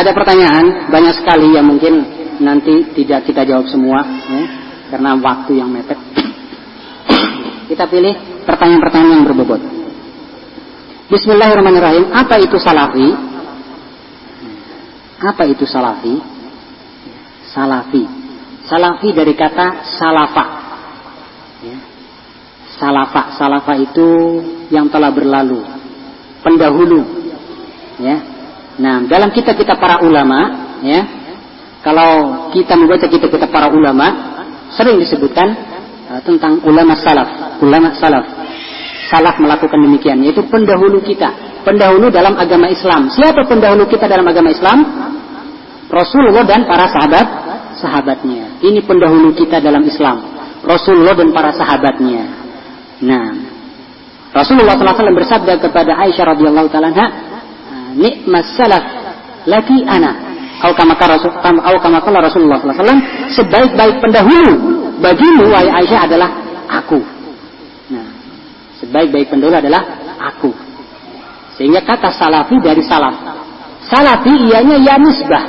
ada pertanyaan banyak sekali yang mungkin nanti tidak kita jawab semua ya, karena waktu yang mepet. kita pilih pertanyaan-pertanyaan yang berbobot. Bismillahirrahmanirrahim. Apa itu salafi? Apa itu salafi? Salafi. Salafi dari kata salafa. Ya. Salafa. Salafa itu yang telah berlalu. Pendahulu. Ya. Nah, dalam kitab-kitab para ulama, ya, kalau kita membaca kitab-kitab para ulama, sering disebutkan uh, tentang ulama salaf, ulama salaf. Salaf melakukan demikian, yaitu pendahulu kita, pendahulu dalam agama Islam. Siapa pendahulu kita dalam agama Islam? Rasulullah dan para sahabat sahabatnya. Ini pendahulu kita dalam Islam. Rasulullah dan para sahabatnya. Nah, Rasulullah SAW bersabda kepada Aisyah radhiyallahu taala nikmas salaf laki ana atau kama Rasul atau kama Rasulullah SAW sebaik-baik pendahulu bagimu wahai Aisyah adalah aku. Nah, sebaik-baik pendahulu adalah aku. Sehingga kata salafi dari salaf. Salafi ianya ya misbah.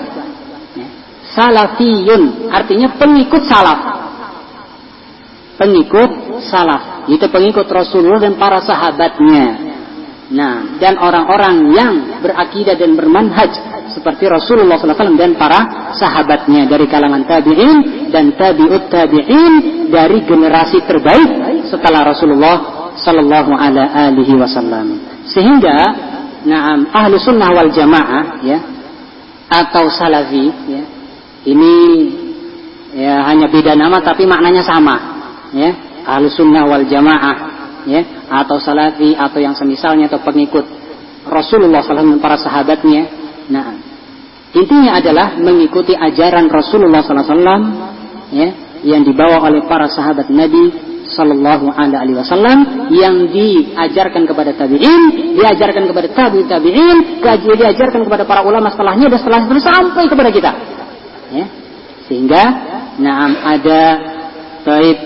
Salafiyun artinya pengikut salaf. Pengikut salaf. Itu pengikut Rasulullah dan para sahabatnya. Nah, dan orang-orang yang berakidah dan bermanhaj seperti Rasulullah SAW dan para sahabatnya dari kalangan tabi'in dan tabi'ut tabi'in dari generasi terbaik setelah Rasulullah Sallallahu Alaihi Wasallam. Sehingga, nah, ahlu sunnah wal jamaah ya atau salafi ya ini ya hanya beda nama tapi maknanya sama ya ahlu sunnah wal jamaah ya atau salafi atau yang semisalnya atau pengikut Rasulullah SAW dan para sahabatnya. Nah, intinya adalah mengikuti ajaran Rasulullah SAW ya yang dibawa oleh para sahabat Nabi Sallallahu Alaihi Wasallam yang diajarkan kepada tabiin, diajarkan kepada tabi tabiin, diajarkan kepada para ulama setelahnya dan setelah sampai kepada kita. Ya. Sehingga, nah ada taib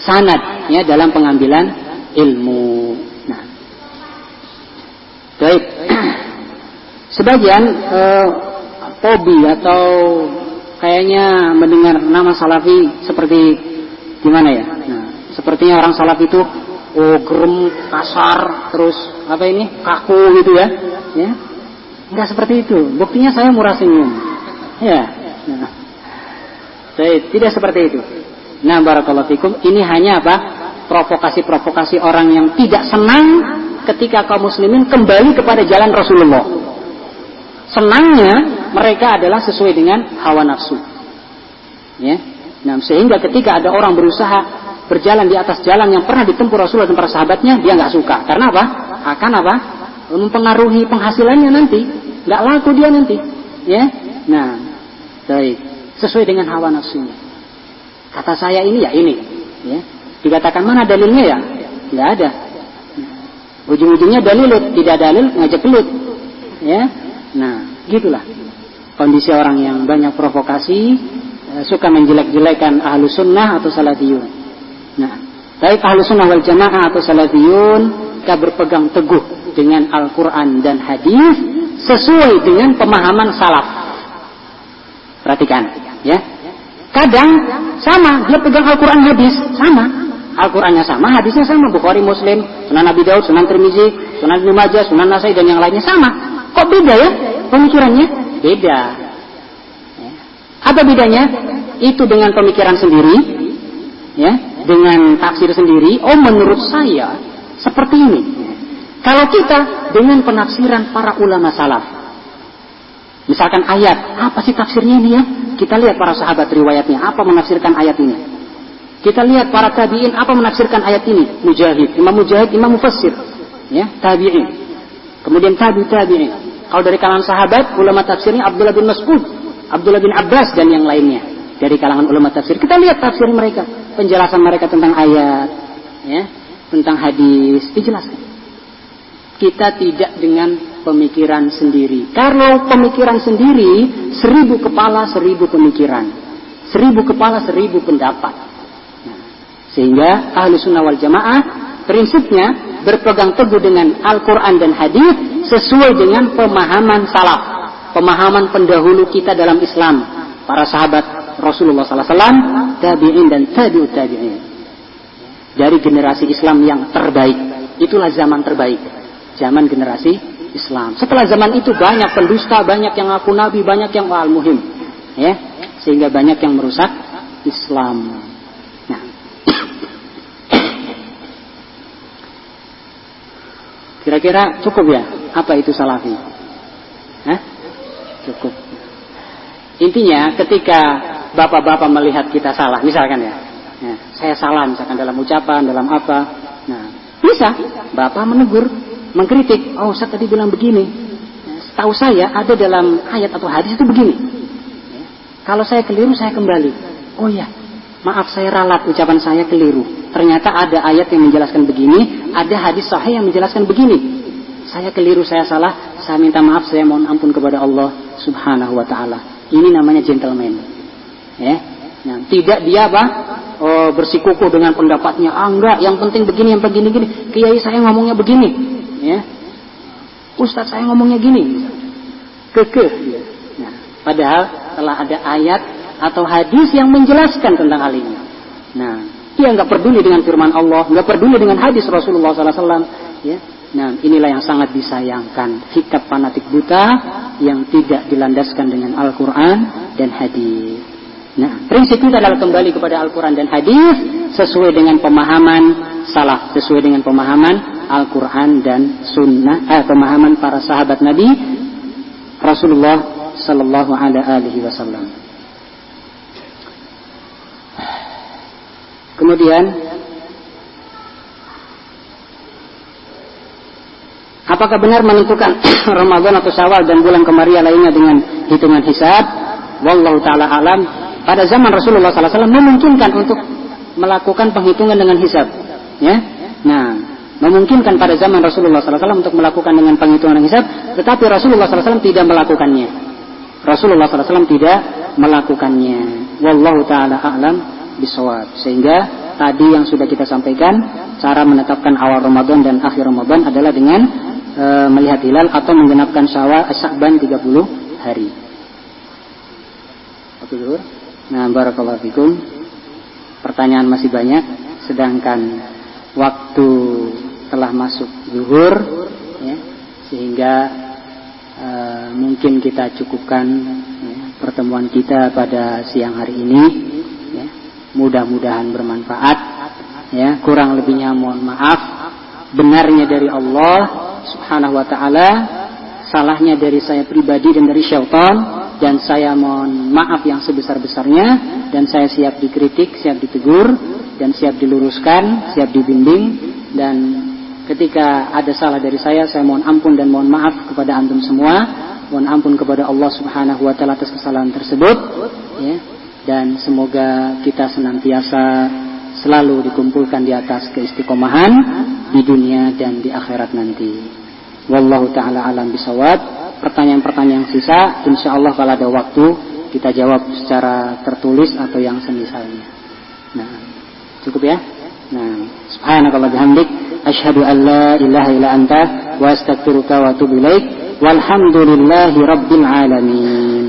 sanad ya dalam pengambilan ilmu. Nah, baik. Sebagian uh, hobi atau kayaknya mendengar nama salafi seperti gimana ya? Nah, sepertinya orang salaf itu oh kasar, terus apa ini kaku gitu ya? Ya, nggak seperti itu. Buktinya saya murah senyum. Ya, nah. Baik, tidak seperti itu. Nah, barakallahu fikum, ini hanya apa? Provokasi-provokasi orang yang tidak senang ketika kaum muslimin kembali kepada jalan Rasulullah. Senangnya mereka adalah sesuai dengan hawa nafsu. Ya. Nah, sehingga ketika ada orang berusaha berjalan di atas jalan yang pernah ditempuh Rasulullah dan para sahabatnya, dia nggak suka. Karena apa? Akan apa? Mempengaruhi penghasilannya nanti. Nggak laku dia nanti. Ya. Nah, baik. Sesuai dengan hawa nafsunya. Kata saya ini ya ini. Ya. Dikatakan mana dalilnya ya? Tidak ada. Ujung-ujungnya dalil, tidak dalil ngajak pelut. Ya. Nah, gitulah. Kondisi orang yang banyak provokasi, eh, suka menjelek-jelekan ahlu sunnah atau salafiyun. Nah, baik ahlu sunnah wal jamaah atau salafiyun, kita berpegang teguh dengan Al-Quran dan hadis sesuai dengan pemahaman salaf. Perhatikan, ya. Kadang sama, dia pegang Al-Quran hadis, sama. Al-Qur'annya sama, hadisnya sama, Bukhari, Muslim, Sunan Nabi Daud, Sunan Tirmizi, Sunan Ibnu Majah, Sunan Nasai dan yang lainnya sama. Kok beda ya pemikirannya? Beda. Ya. Apa bedanya? Itu dengan pemikiran sendiri, ya, dengan tafsir sendiri. Oh, menurut saya seperti ini. Kalau kita dengan penafsiran para ulama salaf, misalkan ayat, apa sih tafsirnya ini ya? Kita lihat para sahabat riwayatnya, apa menafsirkan ayat ini? Kita lihat para tabi'in apa menafsirkan ayat ini. Mujahid, Imam Mujahid, Imam Mufassir. Ya, tabi'in. Kemudian tabi tabi'in. Kalau dari kalangan sahabat, ulama tafsirnya Abdullah bin Mas'ud, Abdullah bin Abbas dan yang lainnya. Dari kalangan ulama tafsir. Kita lihat tafsir mereka. Penjelasan mereka tentang ayat. Ya, tentang hadis. Dijelaskan. Kita tidak dengan pemikiran sendiri. Kalau pemikiran sendiri, seribu kepala, seribu pemikiran. Seribu kepala, seribu pendapat. Sehingga ahli sunnah wal jamaah prinsipnya berpegang teguh dengan Al-Quran dan hadis sesuai dengan pemahaman salaf. pemahaman pendahulu kita dalam Islam, para sahabat Rasulullah SAW, tabi'in dan tabi'ut tabi'in. Dari generasi Islam yang terbaik. Itulah zaman terbaik. Zaman generasi Islam. Setelah zaman itu banyak pendusta, banyak yang ngaku nabi, banyak yang al muhim. Ya, sehingga banyak yang merusak Islam. Kira-kira cukup ya? Apa itu salafi? Hah? Cukup. Intinya ketika bapak-bapak melihat kita salah, misalkan ya, ya, saya salah misalkan dalam ucapan, dalam apa, nah bisa bapak menegur, mengkritik. Oh, saya tadi bilang begini. Tahu saya ada dalam ayat atau hadis itu begini. Ya. Kalau saya keliru, saya kembali. Oh ya, maaf saya ralat ucapan saya keliru. Ternyata ada ayat yang menjelaskan begini, ada hadis sahih yang menjelaskan begini. Saya keliru, saya salah, saya minta maaf, saya mohon ampun kepada Allah Subhanahu wa taala. Ini namanya gentleman. Ya. Nah, tidak dia apa? Oh, bersikukuh dengan pendapatnya. Ah, enggak, yang penting begini, yang begini gini. Kiai saya ngomongnya begini, ya. Ustadz saya ngomongnya gini. Kekeh. Nah, padahal telah ada ayat atau hadis yang menjelaskan tentang hal ini. Nah, dia nggak peduli dengan firman Allah, nggak peduli dengan hadis Rasulullah SAW. Ya, Nah, inilah yang sangat disayangkan. Sikap fanatik buta yang tidak dilandaskan dengan Al-Quran dan hadis. Nah, prinsip kita adalah kembali kepada Al-Quran dan hadis sesuai dengan pemahaman salah, sesuai dengan pemahaman Al-Quran dan Sunnah, eh, pemahaman para sahabat Nabi Rasulullah Sallallahu Alaihi Wasallam. Kemudian Apakah benar menentukan Ramadan atau Syawal dan bulan kemaria lainnya dengan hitungan hisab? Wallahu taala alam. Pada zaman Rasulullah SAW memungkinkan untuk melakukan penghitungan dengan hisab. Ya, nah memungkinkan pada zaman Rasulullah SAW untuk melakukan dengan penghitungan dengan hisab, tetapi Rasulullah SAW tidak melakukannya. Rasulullah SAW tidak melakukannya. Wallahu taala alam bisawab. Sehingga tadi yang sudah kita sampaikan, cara menetapkan awal Ramadan dan akhir Ramadan adalah dengan e, melihat hilal atau menggenapkan syawal Sya'ban 30 hari. Oke, Zuhur. Nah, barakallahu fikum. Pertanyaan masih banyak sedangkan waktu telah masuk zuhur ya, sehingga e, mungkin kita cukupkan ya, pertemuan kita pada siang hari ini. Mudah-mudahan bermanfaat ya. Kurang lebihnya mohon maaf. Benarnya dari Allah subhanahu wa ta'ala salahnya dari saya pribadi dan dari syaitan dan saya mohon maaf yang sebesar-besarnya dan saya siap dikritik, siap ditegur dan siap diluruskan, siap dibimbing dan ketika ada salah dari saya saya mohon ampun dan mohon maaf kepada antum semua mohon ampun kepada Allah Subhanahu wa taala atas kesalahan tersebut ya dan semoga kita senantiasa selalu dikumpulkan di atas keistiqomahan di dunia dan di akhirat nanti. Wallahu taala alam bisawab. Pertanyaan-pertanyaan sisa insya Allah kalau ada waktu kita jawab secara tertulis atau yang semisalnya. Nah, cukup ya? Nah, subhanakallah bihamdik asyhadu an la ilaha illa anta wa astaghfiruka wa atubu ilaik. Walhamdulillahi rabbil alamin.